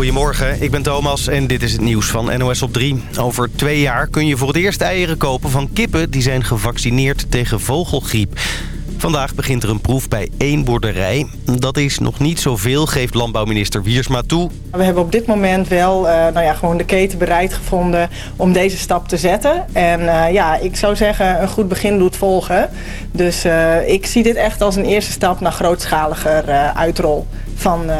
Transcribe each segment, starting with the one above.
Goedemorgen, ik ben Thomas en dit is het nieuws van NOS op 3. Over twee jaar kun je voor het eerst eieren kopen van kippen... die zijn gevaccineerd tegen vogelgriep. Vandaag begint er een proef bij één boerderij. Dat is nog niet zoveel, geeft landbouwminister Wiersma toe. We hebben op dit moment wel uh, nou ja, gewoon de keten bereid gevonden om deze stap te zetten. En uh, ja, ik zou zeggen, een goed begin doet volgen. Dus uh, ik zie dit echt als een eerste stap naar grootschaliger uitrol van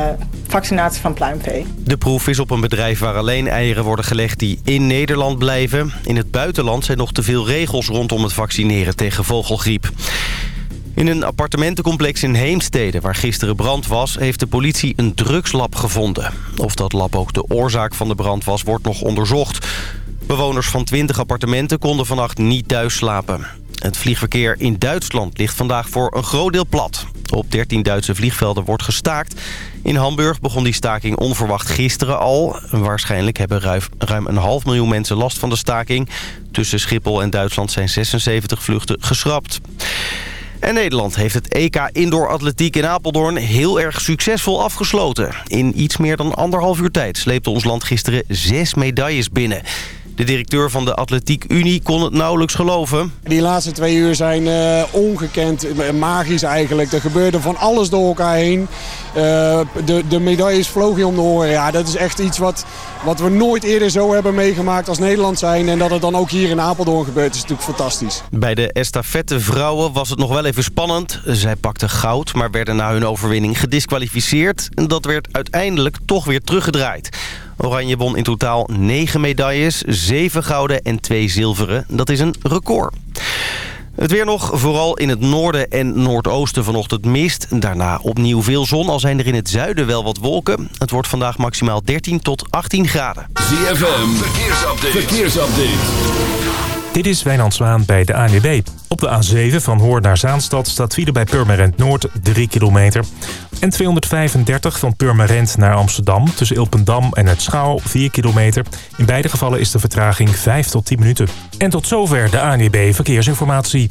vaccinatie van pluimvee. De proef is op een bedrijf waar alleen eieren worden gelegd die in Nederland blijven. In het buitenland zijn nog te veel regels rondom het vaccineren tegen vogelgriep. In een appartementencomplex in Heemstede, waar gisteren brand was... heeft de politie een drugslab gevonden. Of dat lab ook de oorzaak van de brand was, wordt nog onderzocht. Bewoners van 20 appartementen konden vannacht niet thuis slapen. Het vliegverkeer in Duitsland ligt vandaag voor een groot deel plat. Op 13 Duitse vliegvelden wordt gestaakt. In Hamburg begon die staking onverwacht gisteren al. Waarschijnlijk hebben ruim een half miljoen mensen last van de staking. Tussen Schiphol en Duitsland zijn 76 vluchten geschrapt. En Nederland heeft het EK Indoor Atletiek in Apeldoorn heel erg succesvol afgesloten. In iets meer dan anderhalf uur tijd sleepte ons land gisteren zes medailles binnen. De directeur van de Atletiek Unie kon het nauwelijks geloven. Die laatste twee uur zijn uh, ongekend, uh, magisch eigenlijk. Er gebeurde van alles door elkaar heen. Uh, de, de medailles vlogen om de oren. Ja, dat is echt iets wat, wat we nooit eerder zo hebben meegemaakt als Nederland zijn. En dat het dan ook hier in Apeldoorn gebeurt is natuurlijk fantastisch. Bij de estafette vrouwen was het nog wel even spannend. Zij pakten goud, maar werden na hun overwinning gedisqualificeerd. En dat werd uiteindelijk toch weer teruggedraaid. Oranje won in totaal 9 medailles, 7 gouden en 2 zilveren. Dat is een record. Het weer nog, vooral in het noorden en noordoosten vanochtend mist. Daarna opnieuw veel zon, al zijn er in het zuiden wel wat wolken. Het wordt vandaag maximaal 13 tot 18 graden. ZFM, verkeersupdate. verkeersupdate. Dit is Wijnand Zwaan bij de ANWB. Op de A7 van Hoorn naar Zaanstad staat file bij Purmerend Noord 3 kilometer. En 235 van Purmerend naar Amsterdam tussen Ilpendam en het Schouw 4 kilometer. In beide gevallen is de vertraging 5 tot 10 minuten. En tot zover de ANWB Verkeersinformatie.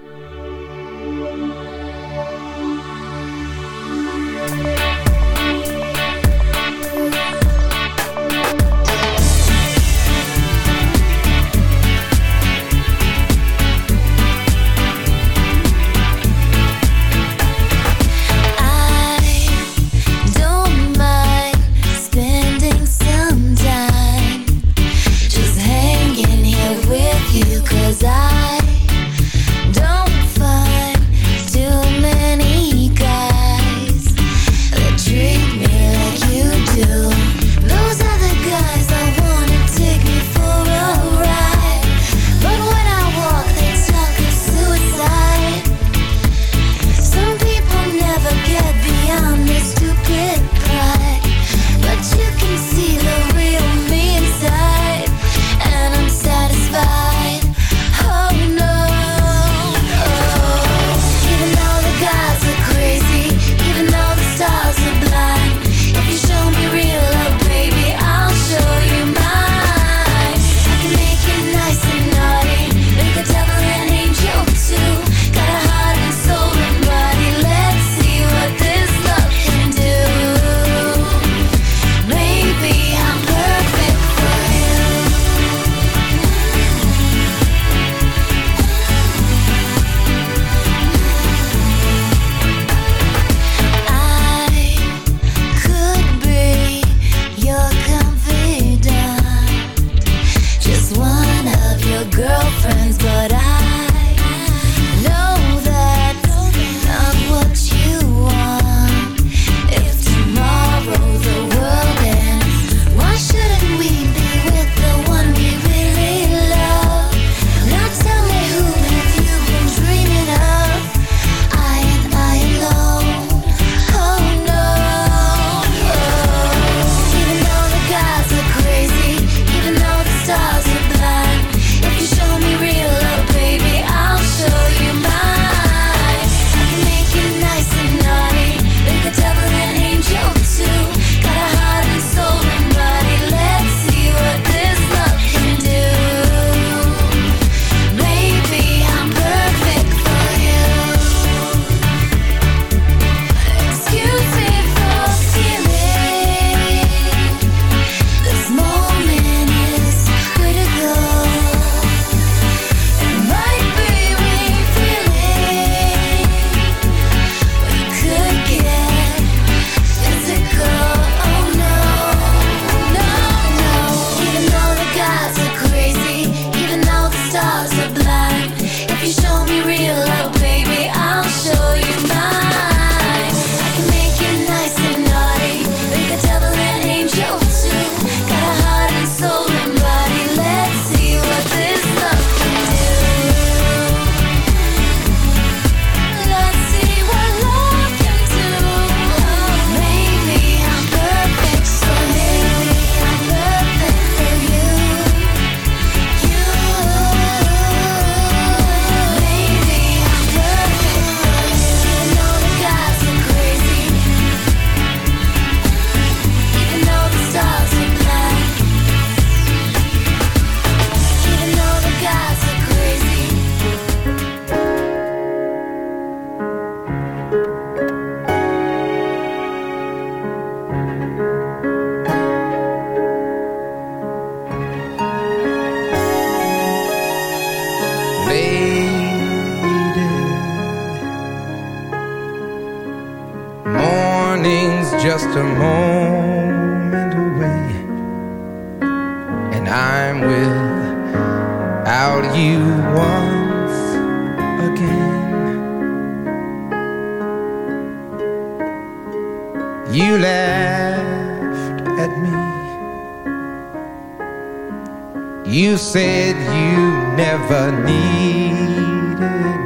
You said you never needed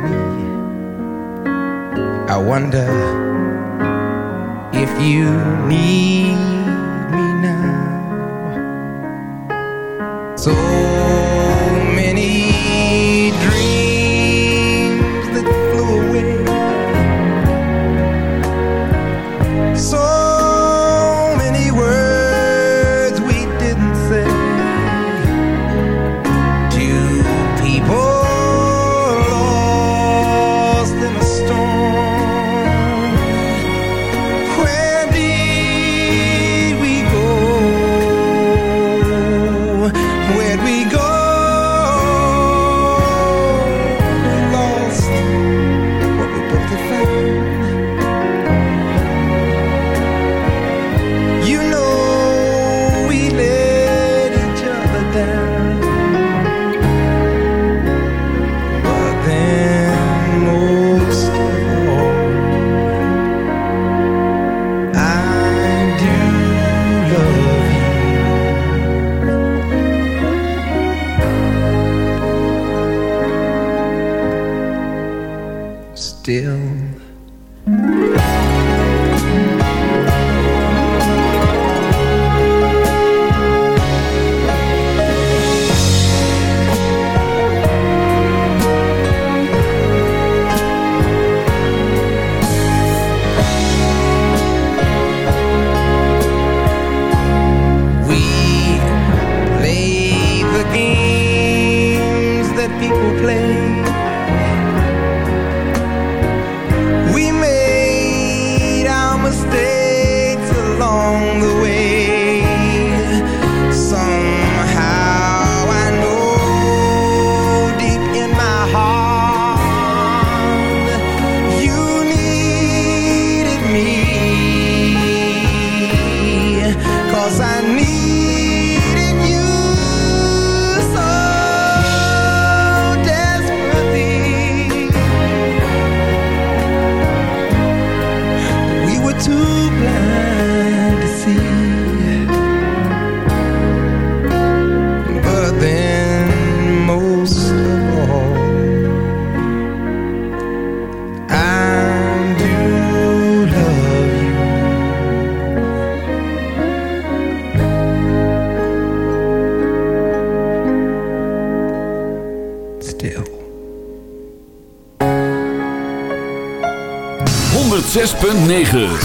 me. I wonder if you need me now. So 9.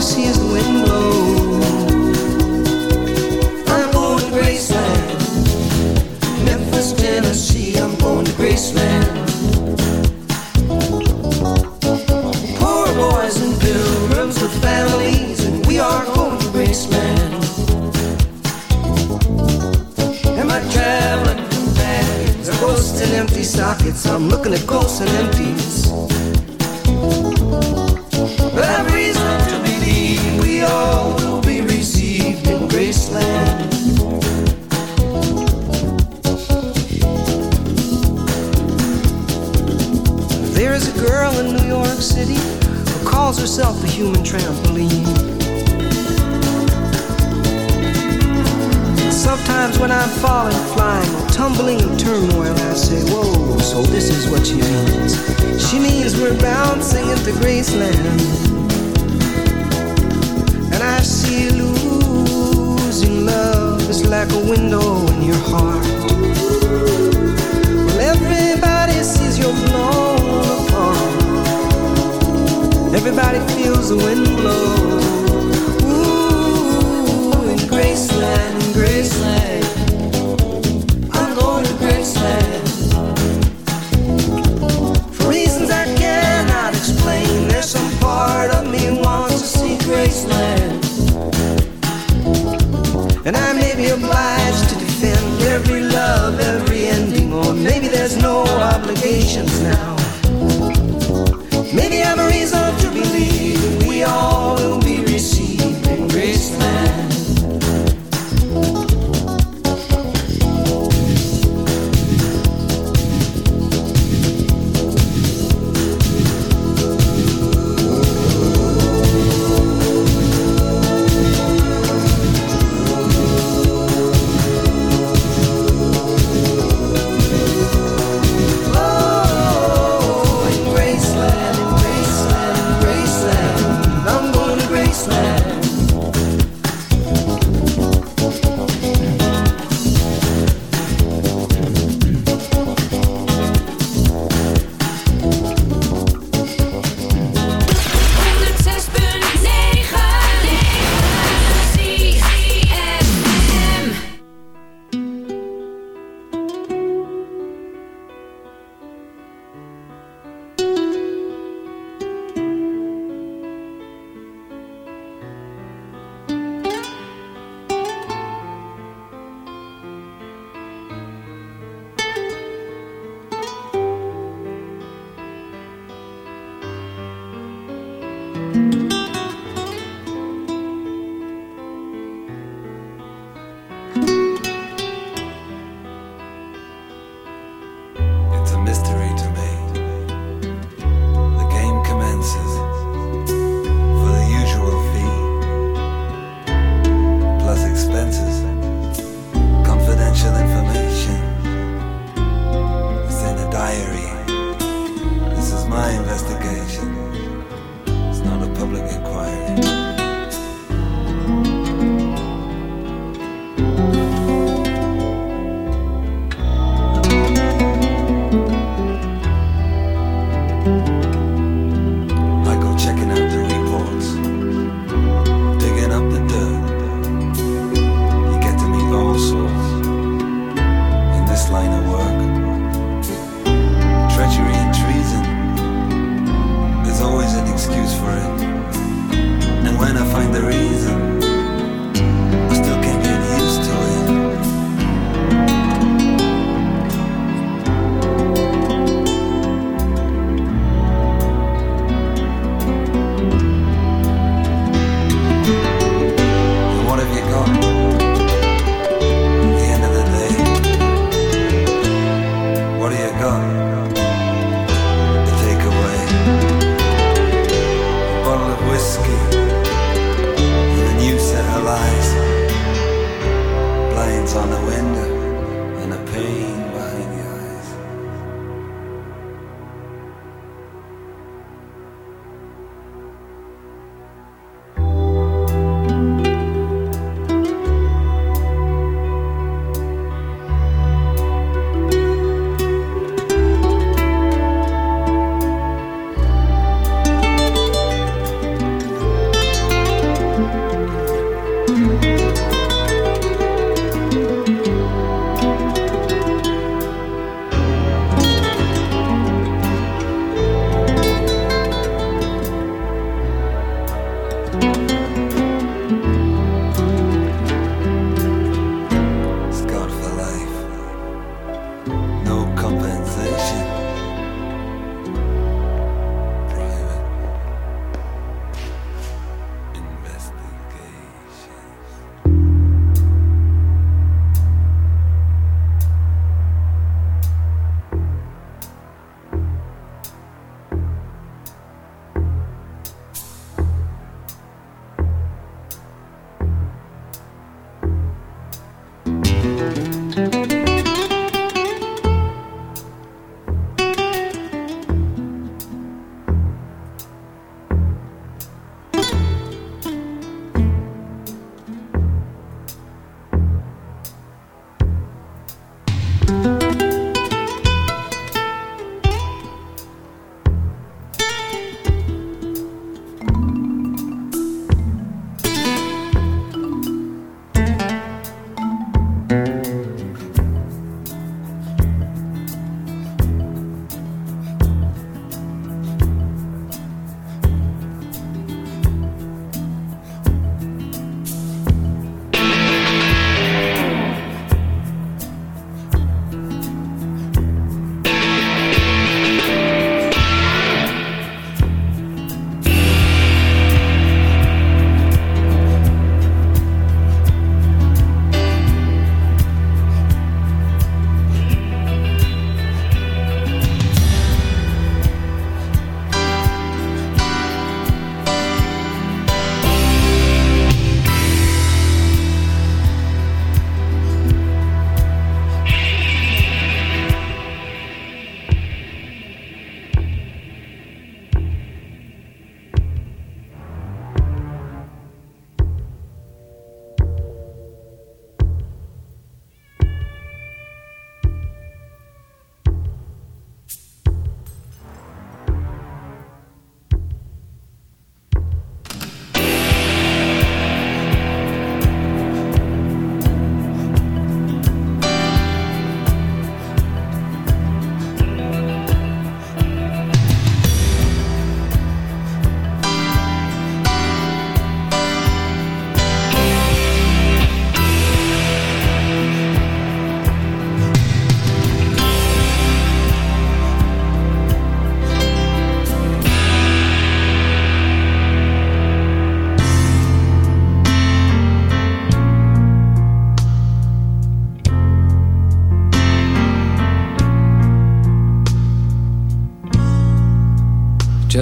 Everybody sees the wind blow.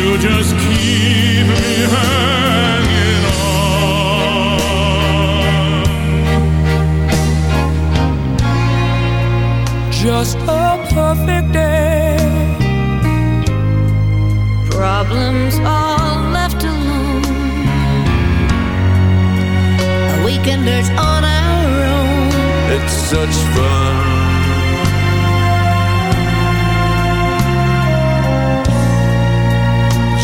You just keep me hanging on. Just a perfect day. Problems all left alone. Weekenders on our own. It's such fun.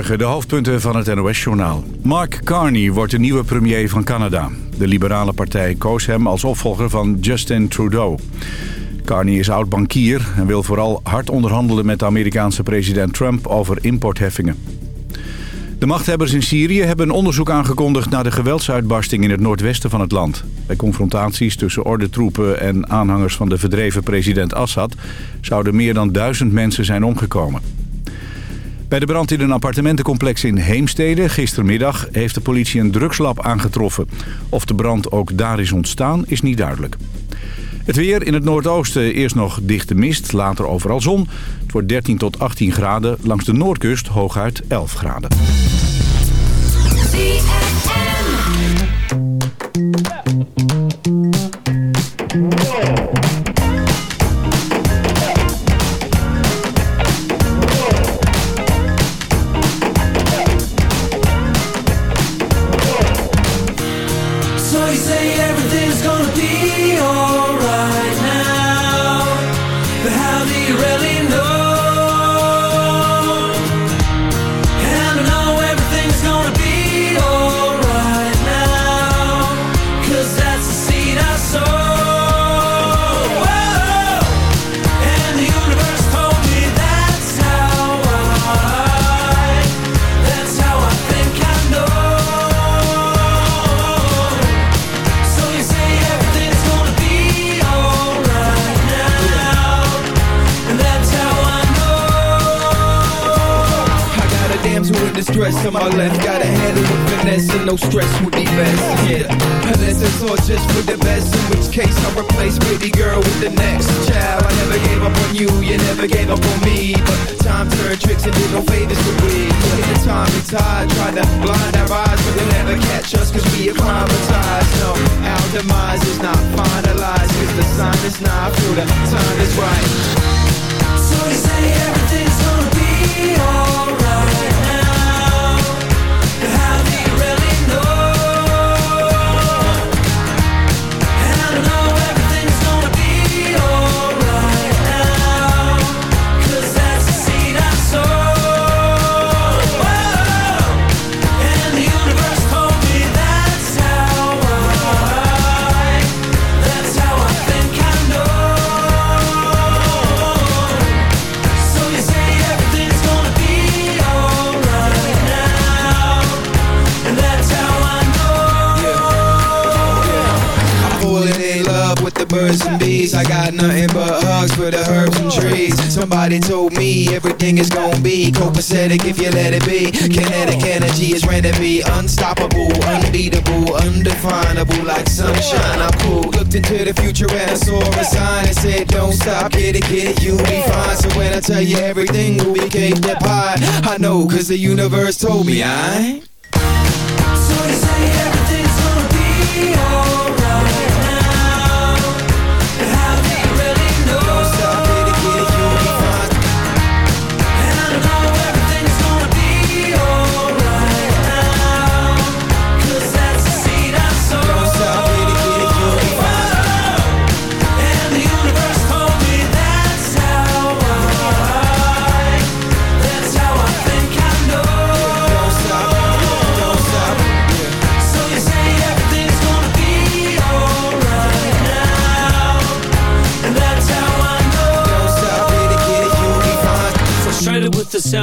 De hoofdpunten van het NOS-journaal. Mark Carney wordt de nieuwe premier van Canada. De liberale partij koos hem als opvolger van Justin Trudeau. Carney is oud-bankier en wil vooral hard onderhandelen met de Amerikaanse president Trump over importheffingen. De machthebbers in Syrië hebben een onderzoek aangekondigd naar de geweldsuitbarsting in het noordwesten van het land. Bij confrontaties tussen ordentroepen en aanhangers van de verdreven president Assad zouden meer dan duizend mensen zijn omgekomen. Bij de brand in een appartementencomplex in Heemstede gistermiddag heeft de politie een drugslab aangetroffen. Of de brand ook daar is ontstaan is niet duidelijk. Het weer in het noordoosten eerst nog dichte mist, later overal zon. Het wordt 13 tot 18 graden, langs de noordkust hooguit 11 graden. the future asshole a sign and said, don't stop, get it, get it, you'll be fine. So when I tell you everything will be cake pie, I know, cause the universe told me I...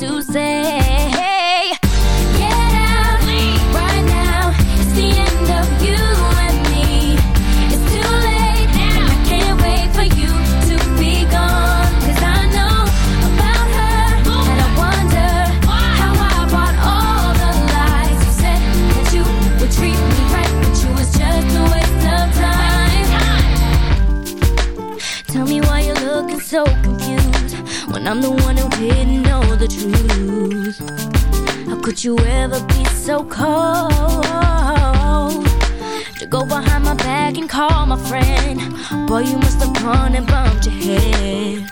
to say, Get out right now. It's the end of you and me. It's too late now. I can't wait for you to be gone. 'Cause I know about her. And I wonder how I bought all the lies. You said that you would treat me right, but you was just a waste of time. Tell me why you're looking so confused when I'm the one who didn't the truth. How could you ever be so cold to go behind my back and call my friend? Boy, you must have gone and bumped your head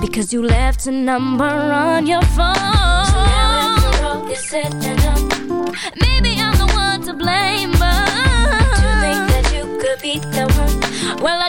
because you left a number on your phone. So now after all is said and done, maybe I'm the one to blame, but to think that you could be the one. Well, I